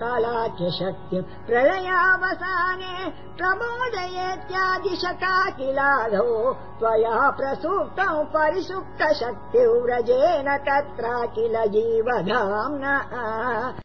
कालाख्यशक्ति प्रलयावसाने प्रमोदयेत्यादिशका किलाधो त्वया प्रसूक्तौ परिसुप्तशक्तिव्रजेन तत्रा किल जीवधाम्ना